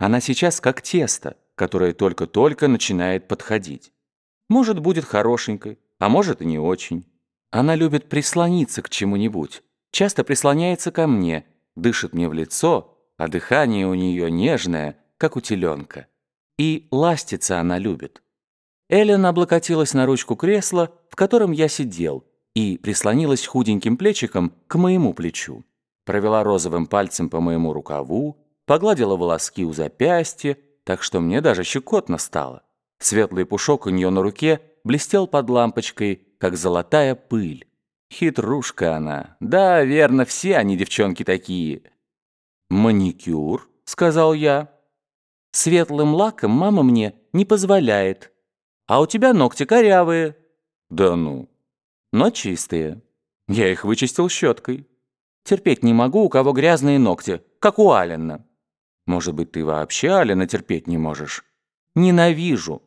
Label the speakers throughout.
Speaker 1: Она сейчас как тесто, которое только-только начинает подходить. Может, будет хорошенькой, а может и не очень. Она любит прислониться к чему-нибудь, часто прислоняется ко мне, дышит мне в лицо, а дыхание у нее нежное, как у теленка. И ластиться она любит. Эллен облокотилась на ручку кресла, в котором я сидел, и прислонилась худеньким плечиком к моему плечу. Провела розовым пальцем по моему рукаву, погладила волоски у запястья, так что мне даже щекотно стало. Светлый пушок у нее на руке блестел под лампочкой, как золотая пыль. Хитрушка она. Да, верно, все они девчонки такие. «Маникюр?» — сказал я. «Светлым лаком мама мне не позволяет. А у тебя ногти корявые». «Да ну». «Но чистые. Я их вычистил щеткой. Терпеть не могу, у кого грязные ногти, как у Алина». «Может быть, ты вообще Алина терпеть не можешь?» «Ненавижу».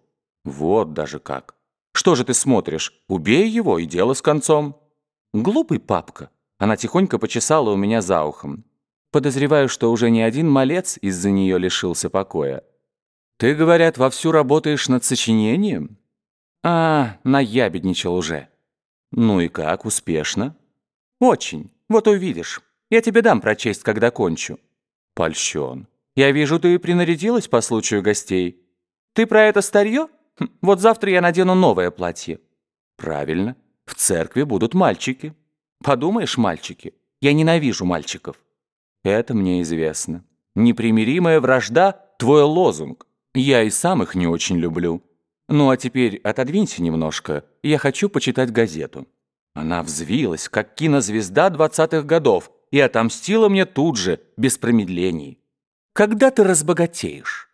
Speaker 1: «Вот даже как. Что же ты смотришь? Убей его, и дело с концом». «Глупый папка». Она тихонько почесала у меня за ухом. Подозреваю, что уже не один малец из-за нее лишился покоя. «Ты, говорят, вовсю работаешь над сочинением?» «А, наябедничал уже». «Ну и как, успешно?» «Очень. Вот увидишь. Я тебе дам прочесть, когда кончу». «Польщен. Я вижу, ты принарядилась по случаю гостей. Ты про это старье? Хм, вот завтра я надену новое платье». «Правильно. В церкви будут мальчики». «Подумаешь, мальчики. Я ненавижу мальчиков». Это мне известно. Непримиримая вражда — твой лозунг. Я и сам их не очень люблю. Ну а теперь отодвинься немножко, я хочу почитать газету. Она взвилась, как кинозвезда двадцатых годов, и отомстила мне тут же, без промедлений. Когда ты разбогатеешь?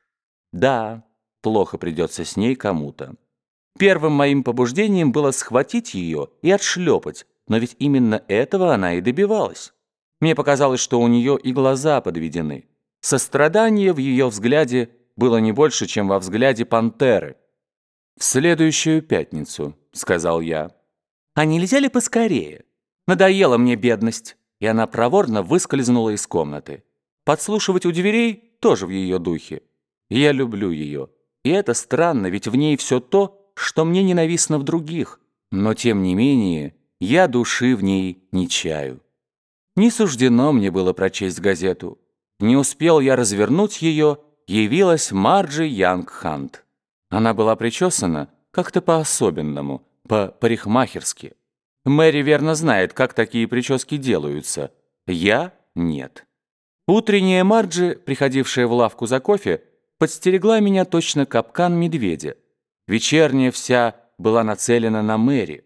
Speaker 1: Да, плохо придется с ней кому-то. Первым моим побуждением было схватить ее и отшлепать, но ведь именно этого она и добивалась. Мне показалось, что у нее и глаза подведены. Сострадание в ее взгляде было не больше, чем во взгляде пантеры. «В следующую пятницу», — сказал я. «А нельзя ли поскорее? Надоела мне бедность». И она проворно выскользнула из комнаты. Подслушивать у дверей тоже в ее духе. Я люблю ее. И это странно, ведь в ней все то, что мне ненавистно в других. Но тем не менее, я души в ней не чаю. Не суждено мне было прочесть газету. Не успел я развернуть ее, явилась Марджи Янгхант. Она была причесана как-то по-особенному, по-парикмахерски. Мэри верно знает, как такие прически делаются. Я — нет. Утренняя Марджи, приходившая в лавку за кофе, подстерегла меня точно капкан медведя. Вечерняя вся была нацелена на Мэри.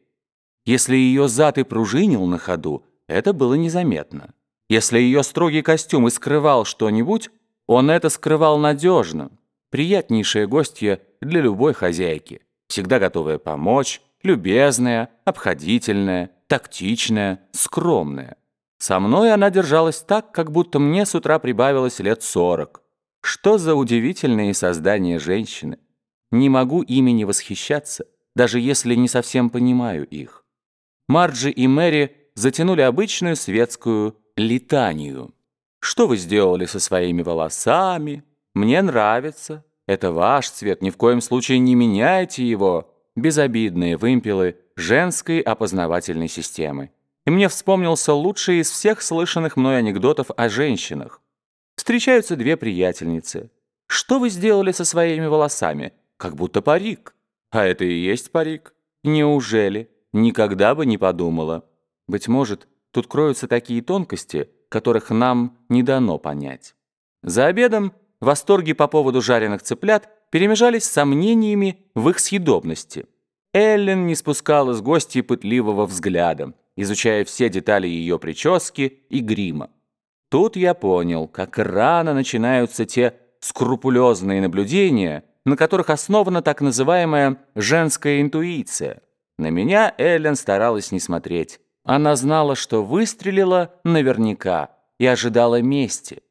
Speaker 1: Если ее зад и пружинил на ходу, это было незаметно. Если ее строгий костюм и скрывал что-нибудь, он это скрывал надежно. Приятнейшая гостья для любой хозяйки, всегда готовая помочь, любезная, обходительная, тактичная, скромная. Со мной она держалась так, как будто мне с утра прибавилось лет сорок. Что за удивительные создания женщины. Не могу ими не восхищаться, даже если не совсем понимаю их. Марджи и Мэри затянули обычную светскую летанию. «Что вы сделали со своими волосами? Мне нравится. Это ваш цвет, ни в коем случае не меняйте его». Безобидные вымпелы женской опознавательной системы. И мне вспомнился лучший из всех слышанных мной анекдотов о женщинах. Встречаются две приятельницы. «Что вы сделали со своими волосами? Как будто парик». «А это и есть парик». «Неужели? Никогда бы не подумала». Быть может, тут кроются такие тонкости, которых нам не дано понять. За обедом восторги по поводу жареных цыплят перемежались с сомнениями в их съедобности. Эллен не спускала с гостей пытливого взгляда, изучая все детали ее прически и грима. Тут я понял, как рано начинаются те скрупулезные наблюдения, на которых основана так называемая женская интуиция. На меня Эллен старалась не смотреть. Она знала, что выстрелила наверняка и ожидала мести.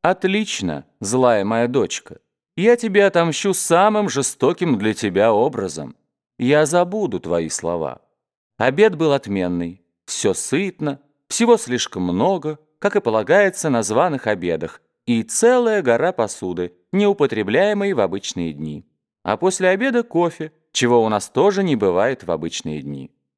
Speaker 1: «Отлично, злая моя дочка. Я тебе отомщу самым жестоким для тебя образом. Я забуду твои слова». Обед был отменный. Все сытно, всего слишком много, как и полагается на званых обедах, и целая гора посуды, неупотребляемый в обычные дни. А после обеда кофе, чего у нас тоже не бывает в обычные дни.